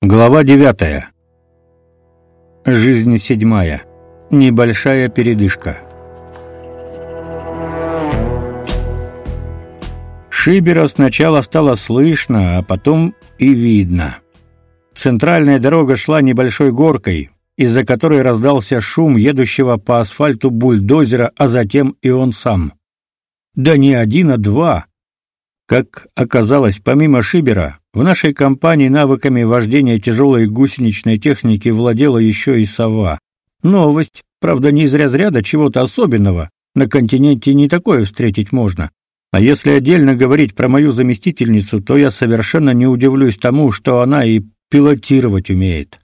Глава девятая. Жизнь седьмая. Небольшая передышка. Шибера сначала стало слышно, а потом и видно. Центральная дорога шла небольшой горкой, из-за которой раздался шум едущего по асфальту бульдозера, а затем и он сам. Да не один, а два. Как оказалось, помимо Шибера, в нашей компании навыками вождения тяжелой гусеничной техники владела еще и сова. Новость, правда, не из разряда чего-то особенного. На континенте не такое встретить можно. А если отдельно говорить про мою заместительницу, то я совершенно не удивлюсь тому, что она и пилотировать умеет.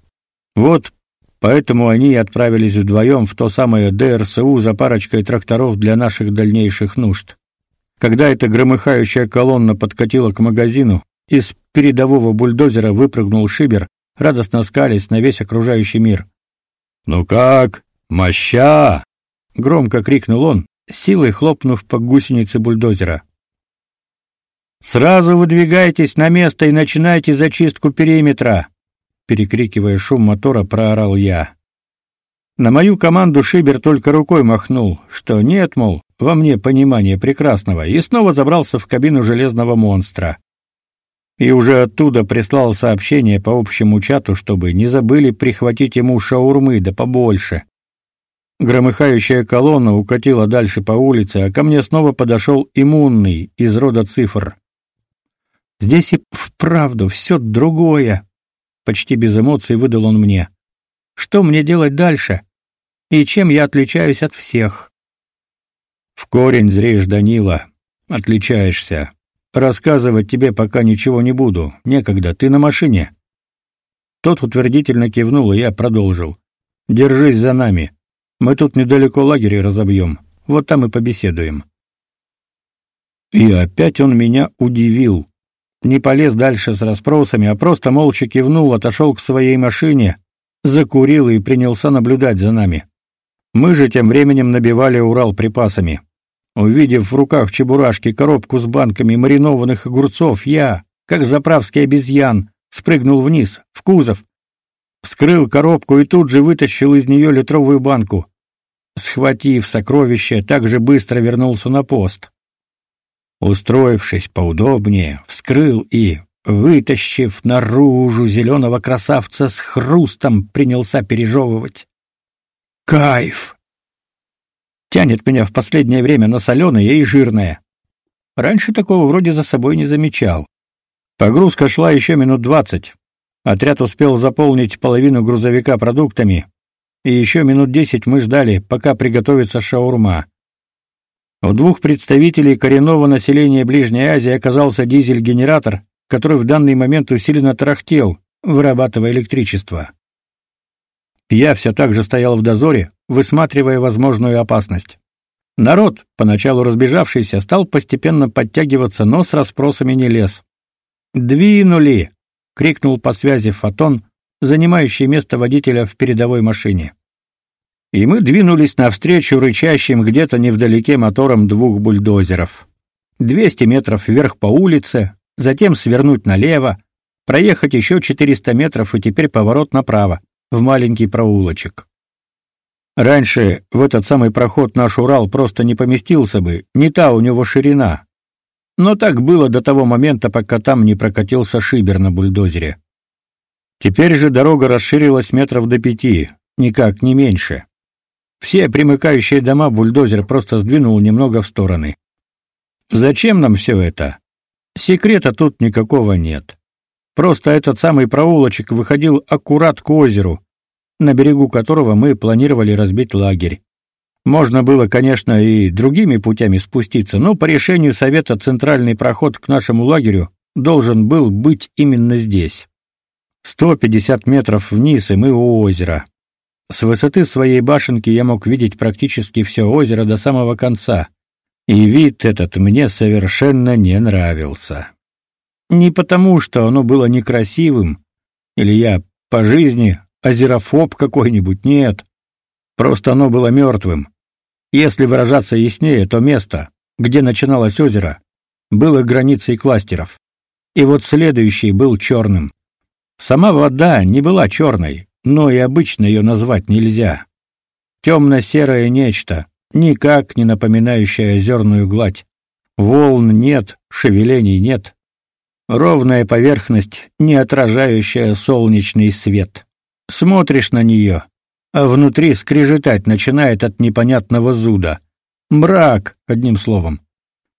Вот поэтому они и отправились вдвоем в то самое ДРСУ за парочкой тракторов для наших дальнейших нужд. Когда эта громыхающая колонна подкатила к магазину, из передового бульдозера выпрыгнул Шибер, радостно скалясь на весь окружающий мир. «Ну как? Моща!» — громко крикнул он, силой хлопнув по гусенице бульдозера. «Сразу выдвигайтесь на место и начинайте зачистку периметра!» Перекрикивая шум мотора, проорал я. На мою команду Шибер только рукой махнул, что нет, мол, во мне понимание прекрасного, и снова забрался в кабину железного монстра. И уже оттуда прислал сообщение по общему чату, чтобы не забыли прихватить ему шаурмы да побольше. Громыхающая колонна укатила дальше по улице, а ко мне снова подошел иммунный из рода цифр. Здесь и вправду все другое, почти без эмоций выдал он мне. Что мне делать дальше? И чем я отличаюсь от всех? В корень зреешь, Данила. Отличаешься. Рассказывать тебе пока ничего не буду. Некогда, ты на машине. Тот утвердительно кивнул, и я продолжил. Держись за нами. Мы тут недалеко лагеря разобьем. Вот там и побеседуем. И опять он меня удивил. Не полез дальше с расспросами, а просто молча кивнул, отошел к своей машине, закурил и принялся наблюдать за нами. Мы же тем временем набивали Урал припасами. Увидев в руках чебурашки коробку с банками маринованных огурцов, я, как заправский обезьян, спрыгнул вниз, в кузов, вскрыл коробку и тут же вытащил из нее литровую банку. Схватив сокровище, также быстро вернулся на пост. Устроившись поудобнее, вскрыл и, вытащив наружу зеленого красавца с хрустом, принялся пережевывать. Кайф! Тянет меня в последнее время на соленое и жирное. Раньше такого вроде за собой не замечал. Погрузка шла еще минут двадцать. Отряд успел заполнить половину грузовика продуктами, и еще минут десять мы ждали, пока приготовится шаурма. У двух представителей коренного населения Ближней Азии оказался дизель-генератор, который в данный момент усиленно тарахтел, вырабатывая электричество. Я все так же стоял в дозоре, высматривая возможную опасность. Народ, поначалу разбежавшийся, стал постепенно подтягиваться, но с расспросами не лез. «Двинули!» — крикнул по связи Фотон, занимающий место водителя в передовой машине. И мы двинулись навстречу рычащим где-то невдалеке моторам двух бульдозеров. 200 метров вверх по улице, затем свернуть налево, проехать еще 400 метров и теперь поворот направо в маленький проулочек. Раньше в этот самый проход наш Урал просто не поместился бы, не та у него ширина. Но так было до того момента, пока там не прокатился шибер на бульдозере. Теперь же дорога расширилась метров до пяти, никак не меньше. Все примыкающие дома бульдозер просто сдвинул немного в стороны. Зачем нам все это? Секрета тут никакого нет. Просто этот самый проулочек выходил аккурат к озеру, на берегу которого мы планировали разбить лагерь. Можно было, конечно, и другими путями спуститься, но по решению совета центральный проход к нашему лагерю должен был быть именно здесь. 150 метров вниз, и мы у озера. С высоты своей башенки я мог видеть практически все озеро до самого конца, и вид этот мне совершенно не нравился. Не потому, что оно было некрасивым, или я по жизни озерофоб какой-нибудь, нет. Просто оно было мертвым. Если выражаться яснее, то место, где начиналось озеро, было границей кластеров. И вот следующий был черным. Сама вода не была черной, но и обычно ее назвать нельзя. Темно-серое нечто, никак не напоминающее озерную гладь. Волн нет, шевелений нет. Ровная поверхность, не отражающая солнечный свет. Смотришь на нее, а внутри скрежетать начинает от непонятного зуда. Мрак, одним словом.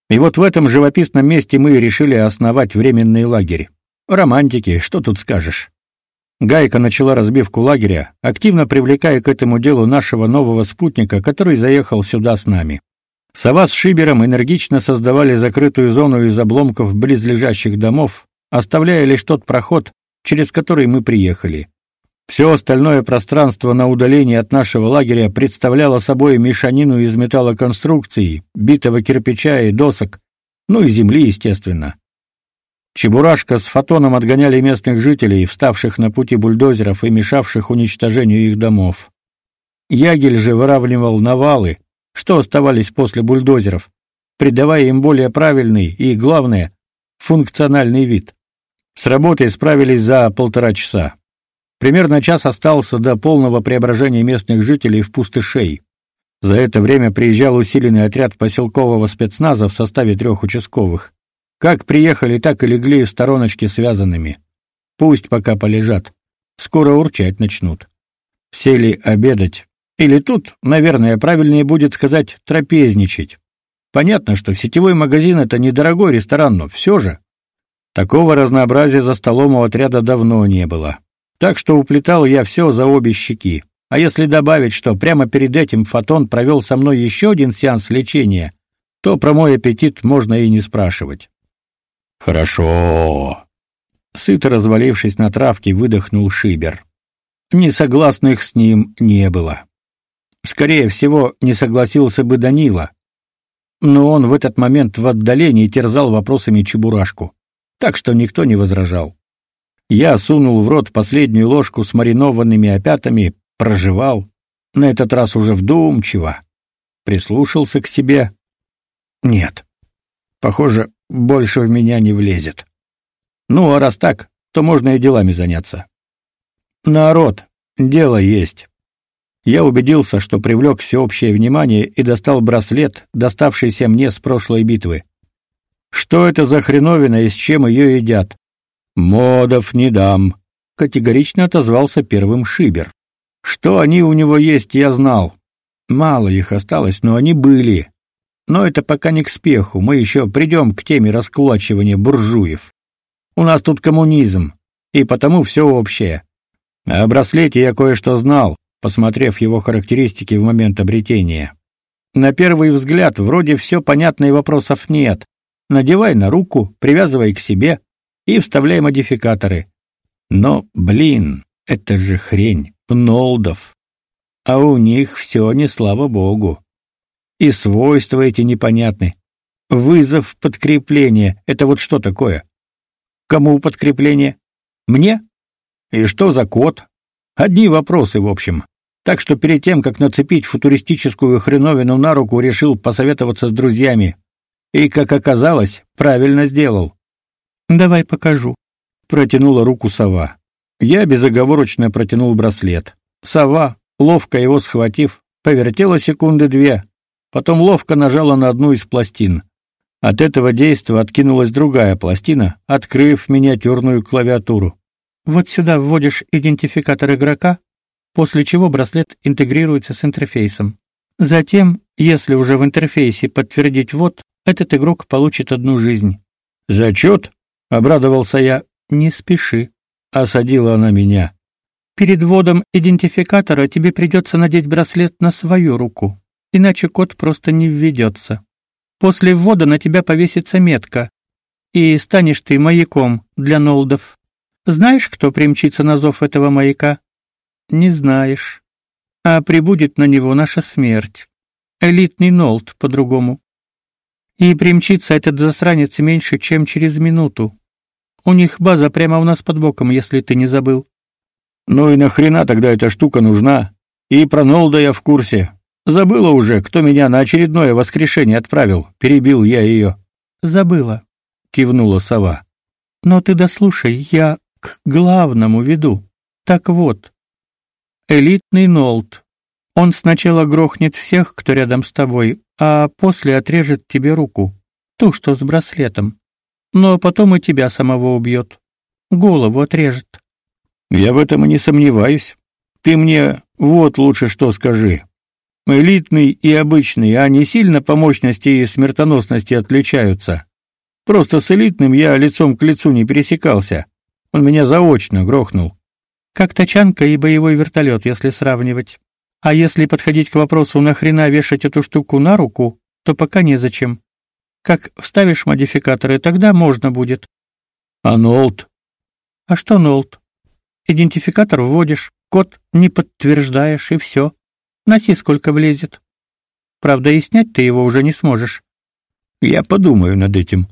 И вот в этом живописном месте мы решили основать временный лагерь. Романтики, что тут скажешь? Гайка начала разбивку лагеря, активно привлекая к этому делу нашего нового спутника, который заехал сюда с нами. Сова с Шибером энергично создавали закрытую зону из обломков близлежащих домов, оставляя лишь тот проход, через который мы приехали. Все остальное пространство на удалении от нашего лагеря представляло собой мешанину из металлоконструкций, битого кирпича и досок, ну и земли, естественно. Чебурашка с фотоном отгоняли местных жителей, вставших на пути бульдозеров и мешавших уничтожению их домов. Ягель же выравнивал навалы, что оставались после бульдозеров, придавая им более правильный и, главное, функциональный вид. С работой справились за полтора часа. Примерно час остался до полного преображения местных жителей в пустышей. За это время приезжал усиленный отряд поселкового спецназа в составе трех участковых. Как приехали, так и легли в стороночке связанными. Пусть пока полежат. Скоро урчать начнут. Сели обедать. Или тут, наверное, правильнее будет сказать трапезничать. Понятно, что сетевой магазин это недорогой ресторан, но все же такого разнообразия за столом у отряда давно не было. Так что уплетал я все за обе щеки. А если добавить, что прямо перед этим Фотон провел со мной еще один сеанс лечения, то про мой аппетит можно и не спрашивать. Хорошо. Сыто развалившись на травке, выдохнул Шибер. Несогласных с ним не было. Скорее всего, не согласился бы Данила. Но он в этот момент в отдалении терзал вопросами Чебурашку, так что никто не возражал. Я сунул в рот последнюю ложку с маринованными опятами, прожевал, на этот раз уже вдумчиво, прислушался к себе. Нет. Похоже, больше в меня не влезет. Ну, а раз так, то можно и делами заняться. Народ, дело есть. Я убедился, что привлек всеобщее внимание и достал браслет, доставшийся мне с прошлой битвы. Что это за хреновина и с чем ее едят? Модов не дам, категорично отозвался первым Шибер. Что они у него есть, я знал. Мало их осталось, но они были. Но это пока не к спеху, мы еще придем к теме раскулачивания буржуев. У нас тут коммунизм, и потому все общее. О браслете я кое-что знал, посмотрев его характеристики в момент обретения. На первый взгляд вроде все понятно и вопросов нет. Надевай на руку, привязывай к себе, и вставляй модификаторы. Но, блин, это же хрень, нолдов. А у них все не слава богу. И свойства эти непонятны. Вызов подкрепления — это вот что такое? Кому подкрепление? Мне? И что за код? Одни вопросы, в общем. Так что перед тем, как нацепить футуристическую хреновину на руку, решил посоветоваться с друзьями. И, как оказалось, правильно сделал. Давай покажу. Протянула руку сова. Я безоговорочно протянул браслет. Сова, ловко его схватив, повертела секунды две, потом ловко нажала на одну из пластин. От этого действа откинулась другая пластина, открыв миниатюрную клавиатуру. Вот сюда вводишь идентификатор игрока, после чего браслет интегрируется с интерфейсом. Затем, если уже в интерфейсе подтвердить ввод, этот игрок получит одну жизнь. Зачет? Обрадовался я. Не спеши, осадила она меня. Перед вводом идентификатора тебе придется надеть браслет на свою руку, иначе код просто не введется. После ввода на тебя повесится метка, и станешь ты маяком для нолдов. Знаешь, кто примчится на зов этого маяка? Не знаешь. А прибудет на него наша смерть. Элитный нолд по-другому. И примчится этот засранец меньше, чем через минуту. У них база прямо у нас под боком, если ты не забыл. Ну и нахрена тогда эта штука нужна? И про Нолда я в курсе. Забыла уже, кто меня на очередное воскрешение отправил. Перебил я ее. Забыла, кивнула сова. Но ты дослушай, я к главному веду. Так вот, элитный Нолт. Он сначала грохнет всех, кто рядом с тобой, а после отрежет тебе руку, ту, что с браслетом. Но потом и тебя самого убьет. Голову отрежет. Я в этом и не сомневаюсь. Ты мне вот лучше что скажи. Элитный и обычный, они сильно по мощности и смертоносности отличаются. Просто с элитным я лицом к лицу не пересекался. Он меня заочно грохнул. Как тачанка и боевой вертолет, если сравнивать. А если подходить к вопросу, нахрена вешать эту штуку на руку, то пока незачем. Как вставишь модификаторы, тогда можно будет. А нолт? А что нолт? Идентификатор вводишь, код не подтверждаешь и все. Носи сколько влезет. Правда, и снять ты его уже не сможешь. Я подумаю над этим.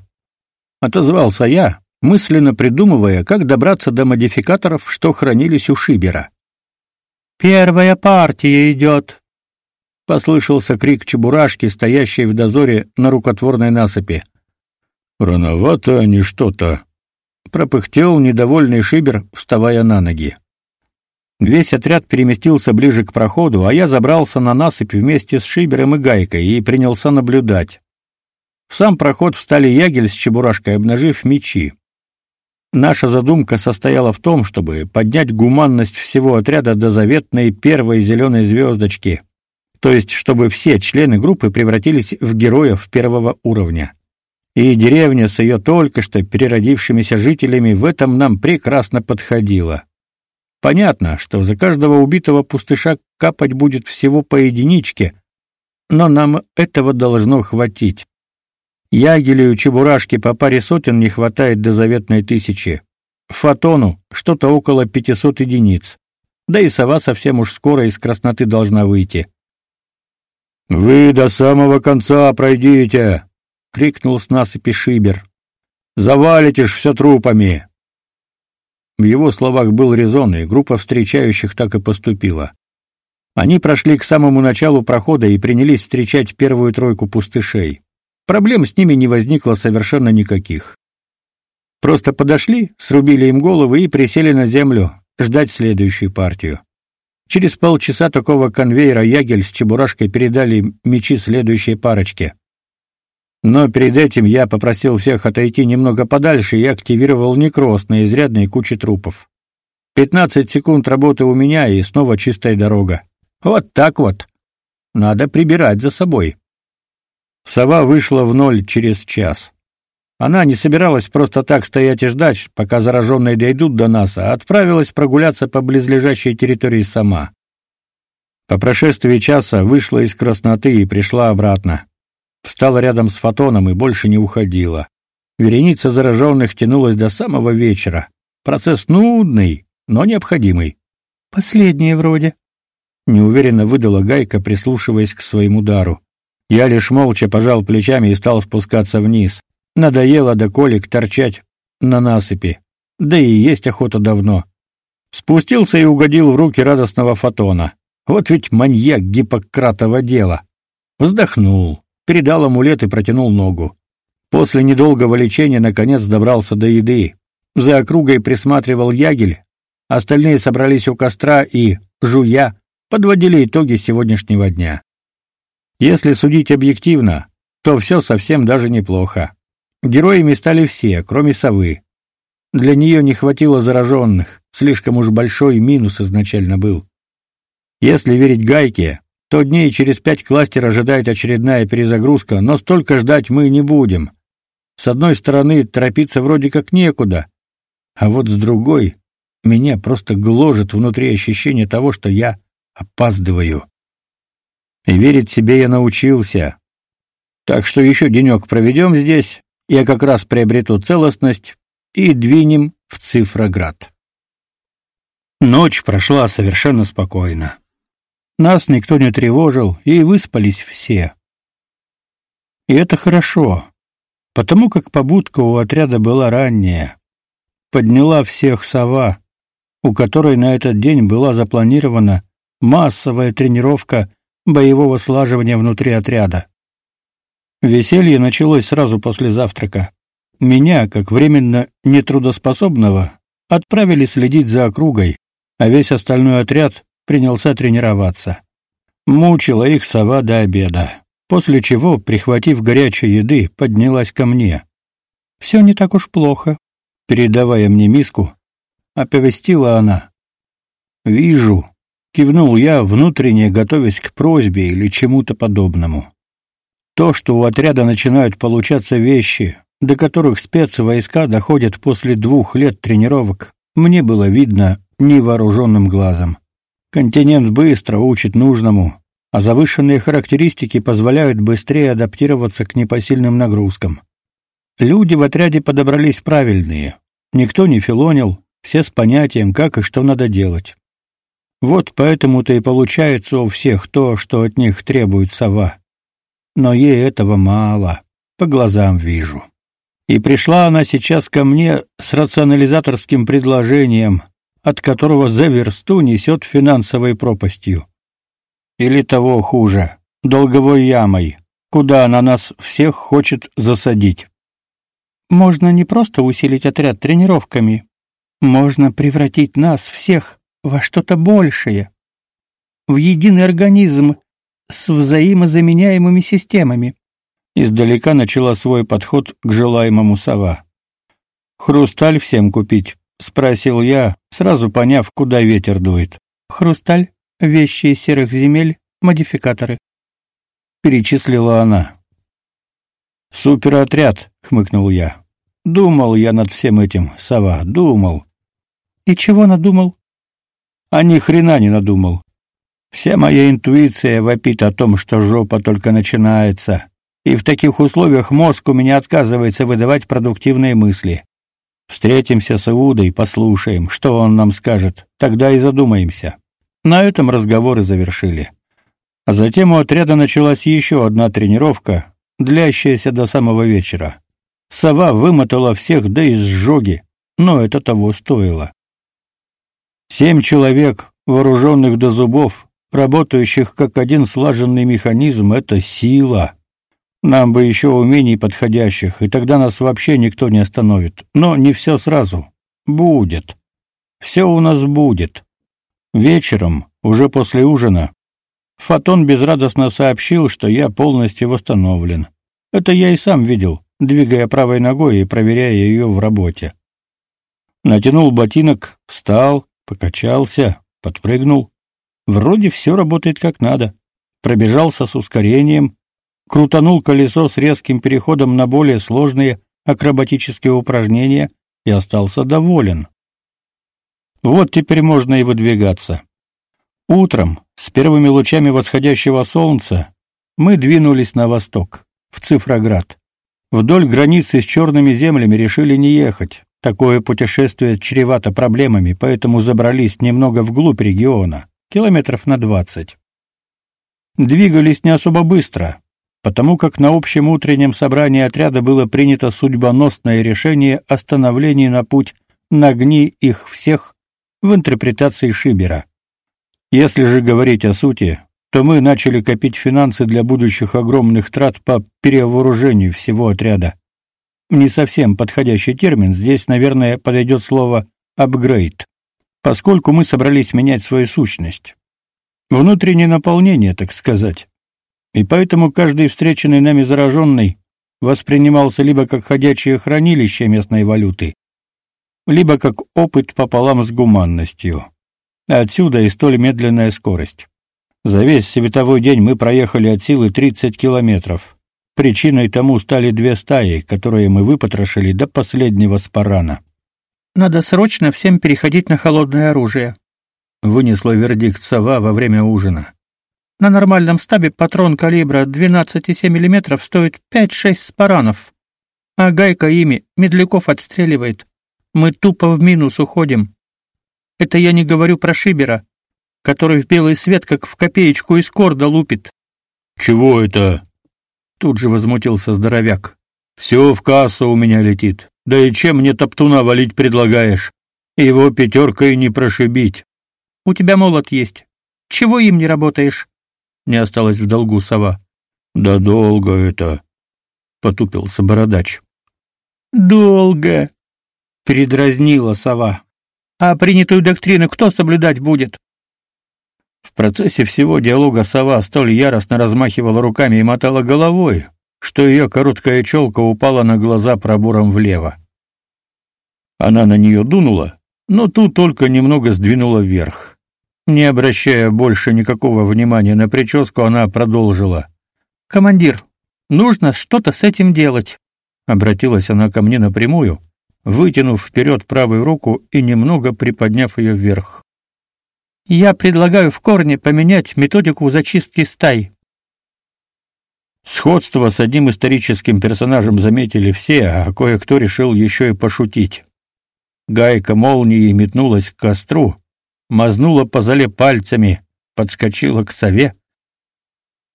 Отозвался я, мысленно придумывая, как добраться до модификаторов, что хранились у Шибера. Первая партия идет!» Послышался крик чебурашки, стоящей в дозоре на рукотворной насыпи. Рановато они что-то, пропыхтел недовольный Шибер, вставая на ноги. Весь отряд переместился ближе к проходу, а я забрался на насыпь вместе с Шибером и Гайкой и принялся наблюдать. В сам проход встали Ягель с Чебурашкой, обнажив мечи. Наша задумка состояла в том, чтобы поднять гуманность всего отряда до заветной первой зеленой звездочки, то есть чтобы все члены группы превратились в героев первого уровня. И деревня с ее только что переродившимися жителями в этом нам прекрасно подходила. Понятно, что за каждого убитого пустыша капать будет всего по единичке, но нам этого должно хватить. Ягелю чебурашки по паре сотен не хватает до заветной тысячи. Фотону что-то около пятисот единиц. Да и сова совсем уж скоро из красноты должна выйти. Вы до самого конца пройдите, крикнул с насыпи Шибер. Завалите все трупами. В его словах был резон, и группа встречающих так и поступила. Они прошли к самому началу прохода и принялись встречать первую тройку пустышей. Проблем с ними не возникло совершенно никаких. Просто подошли, срубили им головы и присели на землю, ждать следующую партию. Через полчаса такого конвейера Ягель с Чебурашкой передали мечи следующей парочке. Но перед этим я попросил всех отойти немного подальше и активировал некроз на изрядной куче трупов. 15 секунд работы у меня и снова чистая дорога. Вот так вот. Надо прибирать за собой. Сова вышла в ноль через час. Она не собиралась просто так стоять и ждать, пока зараженные дойдут до нас, а отправилась прогуляться по близлежащей территории сама. По прошествии часа вышла из красноты и пришла обратно. Встала рядом с фотоном и больше не уходила. Вереница зараженных тянулась до самого вечера. Процесс нудный, но необходимый. Последнее вроде. Неуверенно выдала Гайка, прислушиваясь к своему дару. Я лишь молча пожал плечами и стал спускаться вниз. Надоело до колик торчать на насыпи. Да и есть охота давно. Спустился и угодил в руки радостного фотона. Вот ведь маньяк Гиппократова дела. Вздохнул передал амулет и протянул ногу. После недолгого лечения наконец добрался до еды. За округой присматривал ягель. Остальные собрались у костра и, жуя, подводили итоги сегодняшнего дня. Если судить объективно, то все совсем даже неплохо. Героями стали все, кроме совы. Для нее не хватило зараженных, слишком уж большой минус изначально был. Если верить Гайке, то дней через пять кластер ожидает очередная перезагрузка, но столько ждать мы не будем. С одной стороны, торопиться вроде как некуда, а вот с другой меня просто гложет внутри ощущение того, что я опаздываю. И верить себе я научился. Так что еще денек проведем здесь, я как раз приобрету целостность и двинем в Цифроград. Ночь прошла совершенно спокойно. Нас никто не тревожил, и выспались все. И это хорошо, потому как побудка у отряда была ранняя. Подняла всех сова, у которой на этот день была запланирована массовая тренировка боевого слаживания внутри отряда. Веселье началось сразу после завтрака. Меня, как временно нетрудоспособного, отправили следить за округой, а весь остальной отряд принялся тренироваться. Мучила их сова до обеда, после чего, прихватив горячей еды, поднялась ко мне. «Все не так уж плохо», — передавая мне миску, оповестила она. «Вижу», — кивнул я, внутренне готовясь к просьбе или чему-то подобному. То, что у отряда начинают получаться вещи, до которых спецвойска доходят после двух лет тренировок, мне было видно невооруженным глазом. Континент быстро учит нужному, а завышенные характеристики позволяют быстрее адаптироваться к непосильным нагрузкам. Люди в отряде подобрались правильные. Никто не филонил, все с понятием, как и что надо делать. Вот поэтому-то и получается у всех то, что от них требует сова. Но ей этого мало, по глазам вижу. И пришла она сейчас ко мне с рационализаторским предложением, от которого за версту несет финансовой пропастью. Или того хуже, долговой ямой, куда она нас всех хочет засадить. Можно не просто усилить отряд тренировками, можно превратить нас всех во что-то большее, в единый организм с взаимозаменяемыми системами. Издалека начала свой подход к желаемому сова. Хрусталь всем купить, спросил я, сразу поняв, куда ветер дует. Хрусталь, вещи из серых земель, модификаторы. Перечислила она. Суперотряд, хмыкнул я. Думал я над всем этим, сова, думал. И чего надумал? А ни хрена не надумал. Вся моя интуиция вопит о том, что жопа только начинается, и в таких условиях мозг у меня отказывается выдавать продуктивные мысли. Встретимся с Иудой, послушаем, что он нам скажет, тогда и задумаемся. На этом разговоры завершили. А затем у отряда началась еще одна тренировка, длящаяся до самого вечера. Сова вымотала всех до изжоги, но это того стоило. Семь человек, вооруженных до зубов, работающих как один слаженный механизм — это сила. Нам бы еще умений подходящих, и тогда нас вообще никто не остановит. Но не все сразу. Будет. Все у нас будет. Вечером, уже после ужина, Фотон безрадостно сообщил, что я полностью восстановлен. Это я и сам видел, двигая правой ногой и проверяя ее в работе. Натянул ботинок, встал, покачался, подпрыгнул. Вроде все работает как надо. Пробежался с ускорением, крутанул колесо с резким переходом на более сложные акробатические упражнения и остался доволен. Вот теперь можно и выдвигаться. Утром, с первыми лучами восходящего солнца, мы двинулись на восток, в Цифроград. Вдоль границы с черными землями решили не ехать. Такое путешествие чревато проблемами, поэтому забрались немного вглубь региона, километров на двадцать. Двигались не особо быстро, потому как на общем утреннем собрании отряда было принято судьбоносное решение о становлении на путь «Нагни их всех» в интерпретации Шибера. Если же говорить о сути, то мы начали копить финансы для будущих огромных трат по перевооружению всего отряда. Не совсем подходящий термин, здесь, наверное, подойдет слово «апгрейд», поскольку мы собрались менять свою сущность. Внутреннее наполнение, так сказать и поэтому каждый встреченный нами зараженный воспринимался либо как ходячее хранилище местной валюты, либо как опыт пополам с гуманностью. Отсюда и столь медленная скорость. За весь световой день мы проехали от силы 30 километров. Причиной тому стали две стаи, которые мы выпотрошили до последнего спарана. Надо срочно всем переходить на холодное оружие, вынесла вердикт сова во время ужина. На нормальном стабе патрон калибра 12,7 мм стоит 5-6 спаранов, а гайка ими медляков отстреливает. Мы тупо в минус уходим. Это я не говорю про Шибера, который в белый свет как в копеечку из корда лупит. Чего это? Тут же возмутился здоровяк. Все в кассу у меня летит. Да и чем мне топтуна валить предлагаешь? Его пятеркой не прошибить. У тебя молот есть. Чего им не работаешь? не осталось в долгу сова. Да долго это, потупился бородач. Долго, передразнила сова. А принятую доктрину кто соблюдать будет? В процессе всего диалога сова столь яростно размахивала руками и мотала головой, что ее короткая челка упала на глаза пробором влево. Она на нее дунула, но тут только немного сдвинула вверх. Не обращая больше никакого внимания на прическу, она продолжила: "Командир, нужно что-то с этим делать", обратилась она ко мне напрямую, вытянув вперед правую руку и немного приподняв ее вверх. Я предлагаю в корне поменять методику зачистки стай. Сходство с одним историческим персонажем заметили все, а кое-кто решил еще и пошутить. Гайка молнией метнулась к костру, мазнула по зале пальцами, подскочила к сове,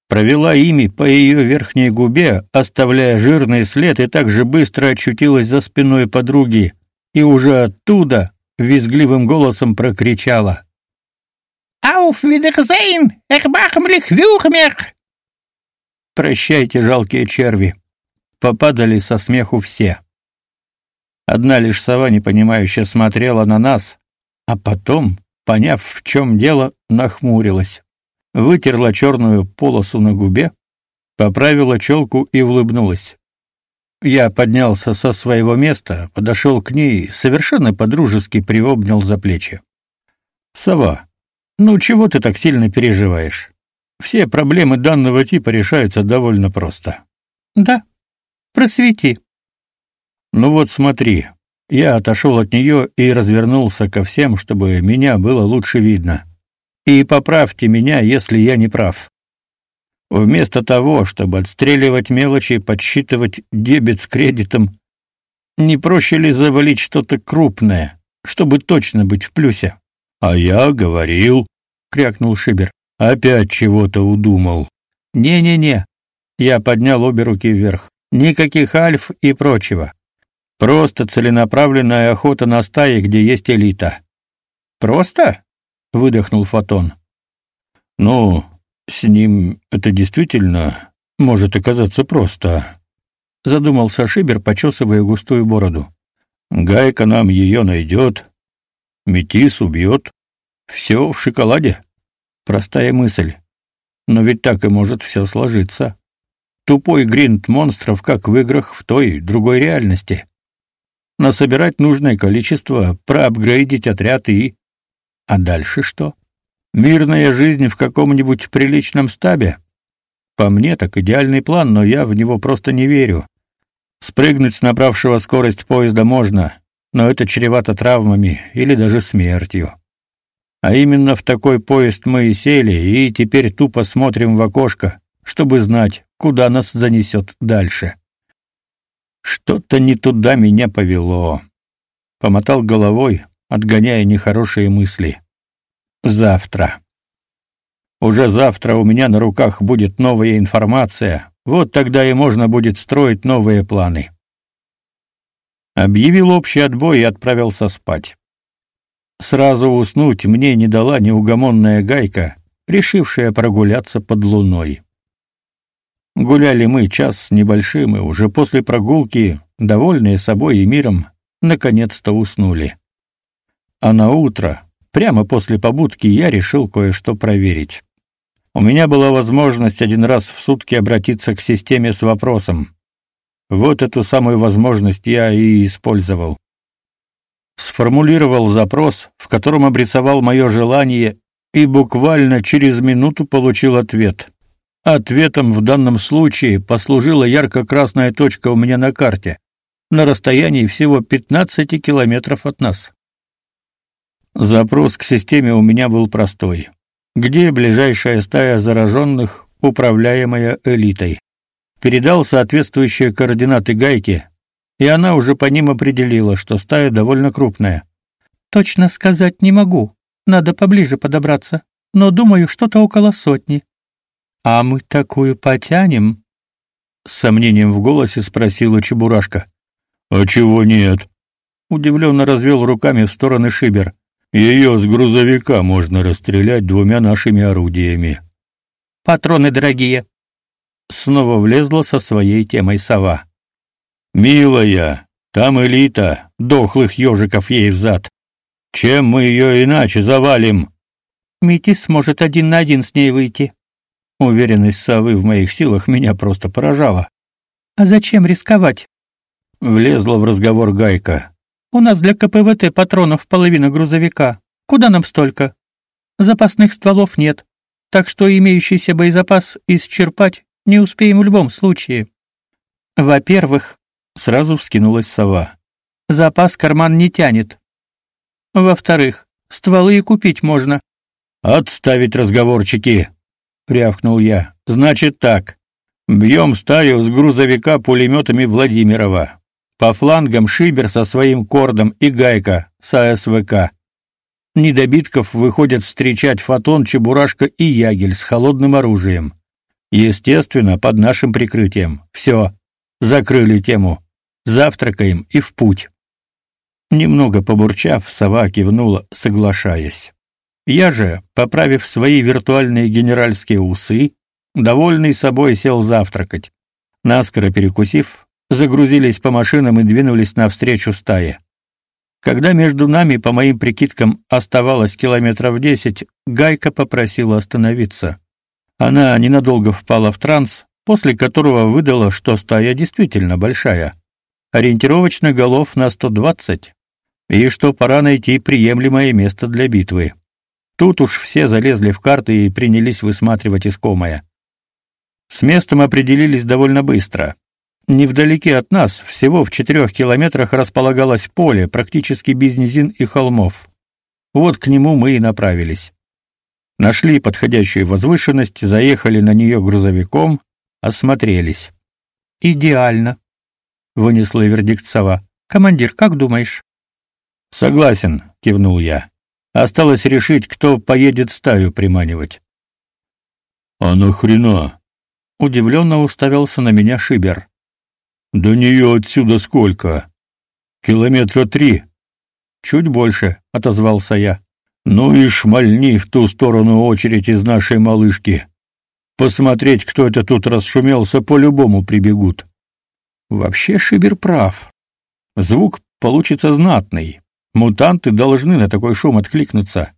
провела ими по ее верхней губе, оставляя жирный след, и так же быстро очутилась за спиной подруги, и уже оттуда визгливым голосом прокричала: Auf Wiedersehen, erbarmlich Вюхмер! Прощайте, жалкие черви. Попадали со смеху все. Одна лишь сова непонимающе смотрела на нас, а потом, поняв, в чем дело, нахмурилась. Вытерла черную полосу на губе, поправила челку и улыбнулась. Я поднялся со своего места, подошел к ней, совершенно подружески приобнял за плечи. Сова, ну чего ты так сильно переживаешь? Все проблемы данного типа решаются довольно просто. Да. Просвети. Ну вот смотри. Я отошел от нее и развернулся ко всем, чтобы меня было лучше видно. И поправьте меня, если я не прав. Вместо того, чтобы отстреливать мелочи и подсчитывать дебет с кредитом, не проще ли завалить что-то крупное, чтобы точно быть в плюсе? А я говорил, крякнул Шибер. Опять чего-то удумал. Не-не-не. Я поднял обе руки вверх. Никаких альф и прочего. Просто целенаправленная охота на стаи, где есть элита. Просто? выдохнул Фотон. Ну, с ним это действительно может оказаться просто. Задумался Шибер, почесывая густую бороду. Гайка нам ее найдет, Метис убьет, все в шоколаде. Простая мысль. Но ведь так и может все сложиться. Тупой гринт монстров, как в играх в той, другой реальности. Насобирать нужное количество, проапгрейдить отряд и... А дальше что? Мирная жизнь в каком-нибудь приличном стабе? По мне, так идеальный план, но я в него просто не верю. Спрыгнуть с набравшего скорость поезда можно, но это чревато травмами или даже смертью. А именно в такой поезд мы и сели, и теперь тупо смотрим в окошко, чтобы знать, куда нас занесет дальше. Что-то не туда меня повело. Помотал головой, отгоняя нехорошие мысли. Завтра. Уже завтра у меня на руках будет новая информация. Вот тогда и можно будет строить новые планы. Объявил общий отбой и отправился спать. Сразу уснуть мне не дала неугомонная гайка, решившая прогуляться под луной. Гуляли мы час с небольшим, и уже после прогулки, довольные собой и миром, наконец-то уснули. А на утро, прямо после побудки, я решил кое-что проверить. У меня была возможность один раз в сутки обратиться к системе с вопросом. Вот эту самую возможность я и использовал сформулировал запрос, в котором обрисовал мое желание, и буквально через минуту получил ответ. Ответом в данном случае послужила ярко-красная точка у меня на карте, на расстоянии всего 15 километров от нас. Запрос к системе у меня был простой. Где ближайшая стая зараженных, управляемая элитой? Передал соответствующие координаты гайки, и она уже по ним определила, что стая довольно крупная. Точно сказать не могу. Надо поближе подобраться, но думаю, что-то около сотни. А мы такую потянем? С сомнением в голосе спросила Чебурашка. А чего нет? Удивленно развел руками в стороны Шибер. Ее с грузовика можно расстрелять двумя нашими орудиями. Патроны дорогие. Снова влезла со своей темой сова. Милая, там элита, дохлых ежиков ей взад. Чем мы ее иначе завалим? Митис сможет один на один с ней выйти. Уверенность совы в моих силах меня просто поражала. А зачем рисковать? Влезла в разговор Гайка. У нас для КПВТ патронов половина грузовика. Куда нам столько? Запасных стволов нет, так что имеющийся боезапас исчерпать не успеем в любом случае. Во-первых, сразу вскинулась сова. Запас карман не тянет. Во-вторых, стволы и купить можно. Отставить разговорчики, рявкнул я. Значит так. Бьем стаю с грузовика пулеметами Владимирова. По флангам Шибер со своим кордом и Гайка с АСВК. Недобитков выходят встречать Фотон, Чебурашка и Ягель с холодным оружием. Естественно, под нашим прикрытием. Все. Закрыли тему. Завтракаем и в путь. Немного побурчав, сова кивнула, соглашаясь. Я же, поправив свои виртуальные генеральские усы, довольный собой сел завтракать. Наскоро перекусив, загрузились по машинам и двинулись навстречу стае. Когда между нами, по моим прикидкам, оставалось километров десять, Гайка попросила остановиться. Она ненадолго впала в транс, после которого выдала, что стая действительно большая. Ориентировочно голов на 120, и что пора найти приемлемое место для битвы. Тут уж все залезли в карты и принялись высматривать искомое. С местом определились довольно быстро. Невдалеке от нас, всего в четырех километрах, располагалось поле, практически без низин и холмов. Вот к нему мы и направились. Нашли подходящую возвышенность, заехали на нее грузовиком, осмотрелись. «Идеально», — вынесла вердикт сова. «Командир, как думаешь?» «Согласен», — кивнул я. «Осталось решить, кто поедет стаю приманивать». «А нахрена?» — удивленно уставился на меня Шибер. До нее отсюда сколько? Километра три. Чуть больше, отозвался я. Ну и шмальни в ту сторону очередь из нашей малышки. Посмотреть, кто это тут расшумелся, по-любому прибегут. Вообще Шибер прав. Звук получится знатный. Мутанты должны на такой шум откликнуться.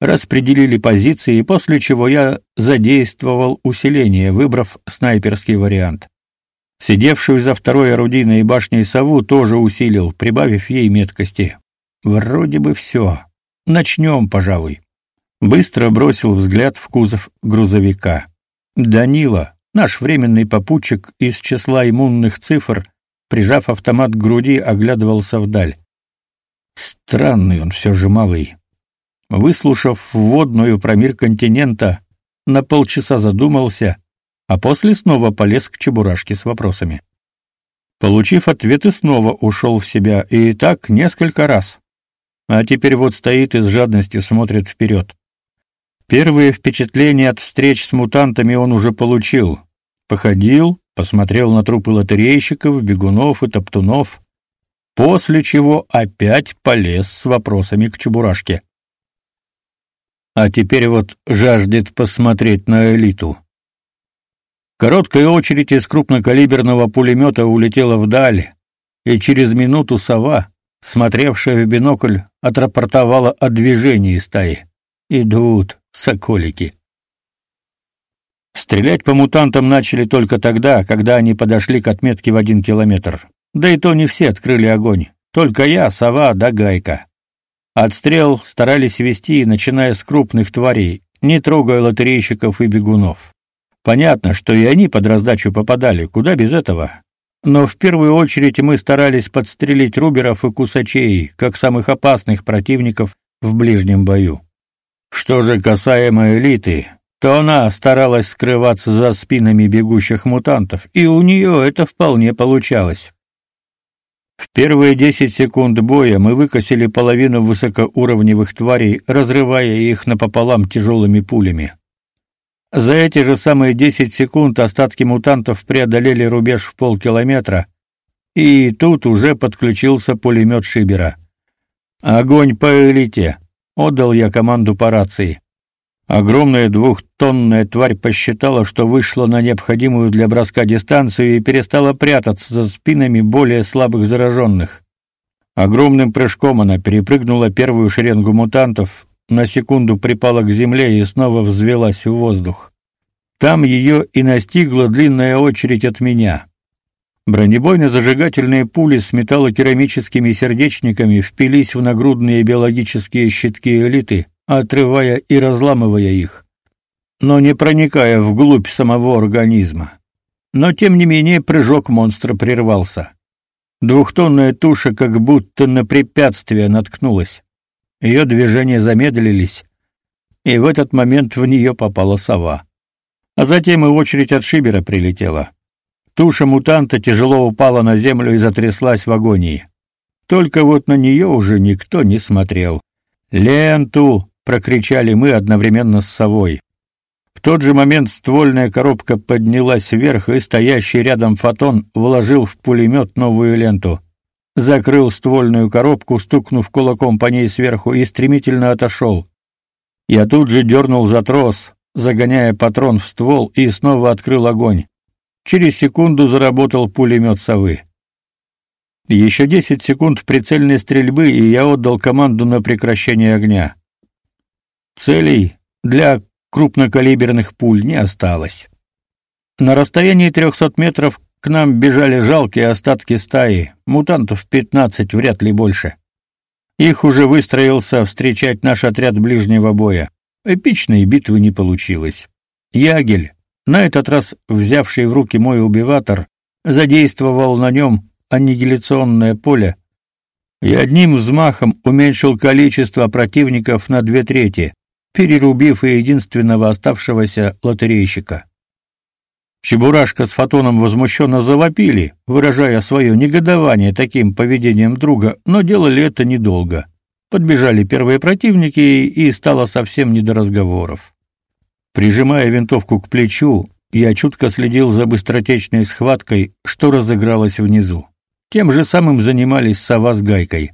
Распределили позиции, после чего я задействовал усиление, выбрав снайперский вариант. Сидевшую за второй орудийной башней сову тоже усилил, прибавив ей меткости. Вроде бы все. Начнем, пожалуй. Быстро бросил взгляд в кузов грузовика. Данила, наш временный попутчик из числа иммунных цифр, прижав автомат к груди, оглядывался вдаль. Странный он все же малый. Выслушав вводную про мир континента, на полчаса задумался а после снова полез к Чебурашке с вопросами. Получив ответы, снова ушел в себя, и так несколько раз. А теперь вот стоит и с жадностью смотрит вперед. Первые впечатления от встреч с мутантами он уже получил. Походил, посмотрел на трупы лотерейщиков, бегунов и топтунов, после чего опять полез с вопросами к Чебурашке. А теперь вот жаждет посмотреть на элиту. Короткая очередь из крупнокалиберного пулемета улетела вдаль, и через минуту сова, смотревшая в бинокль, отрапортовала о движении стаи. Идут соколики. Стрелять по мутантам начали только тогда, когда они подошли к отметке в один километр. Да и то не все открыли огонь. Только я, сова да гайка. Отстрел старались вести, начиная с крупных тварей, не трогая лотерейщиков и бегунов. Понятно, что и они под раздачу попадали, куда без этого. Но в первую очередь мы старались подстрелить руберов и кусачей, как самых опасных противников в ближнем бою. Что же касаемо элиты, то она старалась скрываться за спинами бегущих мутантов, и у нее это вполне получалось. В первые 10 секунд боя мы выкосили половину высокоуровневых тварей, разрывая их напополам тяжелыми пулями. За эти же самые 10 секунд остатки мутантов преодолели рубеж в полкилометра, и тут уже подключился пулемет Шибера. Огонь по элите. Отдал я команду по рации. Огромная двухтонная тварь посчитала, что вышла на необходимую для броска дистанцию и перестала прятаться за спинами более слабых зараженных. Огромным прыжком она перепрыгнула первую шеренгу мутантов, на секунду припала к земле и снова взвелась в воздух. Там ее и настигла длинная очередь от меня. Бронебойно-зажигательные пули с металлокерамическими сердечниками впились в нагрудные биологические щитки элиты, отрывая и разламывая их, но не проникая вглубь самого организма. Но тем не менее прыжок монстра прервался. Двухтонная туша как будто на препятствие наткнулась. Ее движения замедлились, и в этот момент в нее попала сова. А затем и очередь от Шибера прилетела. Туша мутанта тяжело упала на землю и затряслась в агонии. Только вот на нее уже никто не смотрел. «Ленту!» — прокричали мы одновременно с совой. В тот же момент ствольная коробка поднялась вверх, и стоящий рядом фотон вложил в пулемет новую ленту. Закрыл ствольную коробку, стукнув кулаком по ней сверху, и стремительно отошел. Я тут же дернул за трос, загоняя патрон в ствол, и снова открыл огонь. Через секунду заработал пулемет совы. Еще десять секунд прицельной стрельбы, и я отдал команду на прекращение огня. Целей для крупнокалиберных пуль не осталось. На расстоянии 300 метров к нам бежали жалкие остатки стаи, мутантов 15, вряд ли больше. Их уже выстроился встречать наш отряд ближнего боя. Эпичной битвы не получилось. Ягель, на этот раз взявший в руки мой убиватор, задействовал на нем аннигиляционное поле и одним взмахом уменьшил количество противников на две трети, перерубив и единственного оставшегося лотерейщика. Чебурашка с Фотоном возмущенно завопили, выражая свое негодование таким поведением друга, но делали это недолго. Подбежали первые противники, и стало совсем не до разговоров. Прижимая винтовку к плечу, я чутко следил за быстротечной схваткой, что разыгралось внизу. Тем же самым занимались сова с гайкой.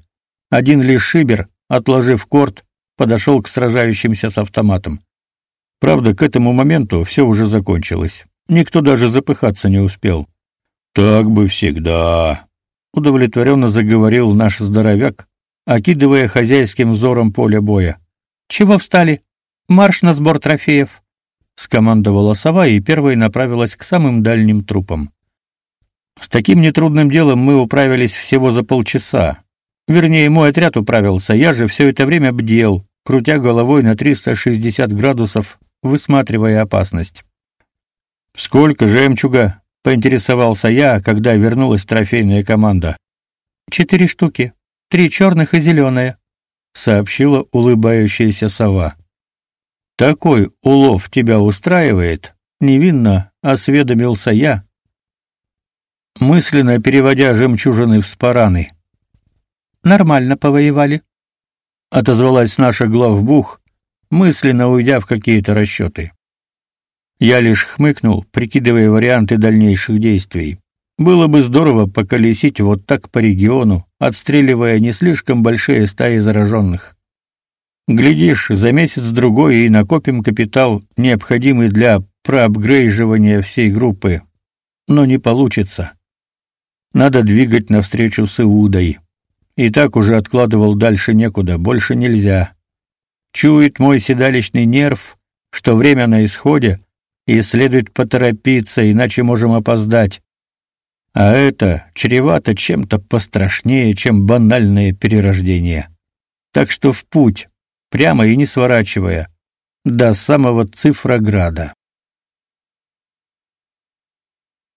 Один лишь шибер, отложив корт, подошел к сражающимся с автоматом. Правда, к этому моменту все уже закончилось. Никто даже запыхаться не успел. Так бы всегда, удовлетворенно заговорил наш здоровяк, окидывая хозяйским взором поле боя. Чего встали? Марш на сбор трофеев скомандовала сова и первой направилась к самым дальним трупам. С таким нетрудным делом мы управились всего за полчаса. Вернее, мой отряд управился, я же все это время бдел, крутя головой на 360 градусов, высматривая опасность. Сколько жемчуга? поинтересовался я, когда вернулась трофейная команда. Четыре штуки, три черных и зеленые», — сообщила улыбающаяся сова. Такой улов тебя устраивает? Невинно осведомился я, мысленно переводя жемчужины в спараны. Нормально повоевали, отозвалась наша главбух, мысленно уйдя в какие-то расчеты. Я лишь хмыкнул, прикидывая варианты дальнейших действий. Было бы здорово поколесить вот так по региону, отстреливая не слишком большие стаи зараженных. Глядишь, за месяц-другой и накопим капитал, необходимый для проапгрейживания всей группы. Но не получится. Надо двигать навстречу с Иудой. И так уже откладывал дальше некуда, больше нельзя. Чует мой седалищный нерв, что время на исходе, и следует поторопиться, иначе можем опоздать. А это чревато чем-то пострашнее, чем банальное перерождение. Так что в путь прямо и не сворачивая, до самого Цифрограда.